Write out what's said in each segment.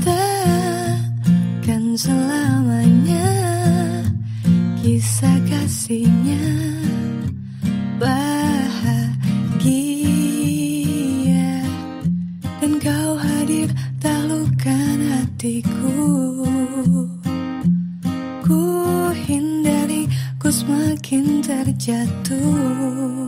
Takkan selamanya kisah kasihnya bahagia. Dan kau hadir tak luka hatiku. Ku hindari ku semakin terjatuh.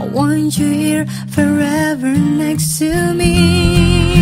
I want you here forever next to me.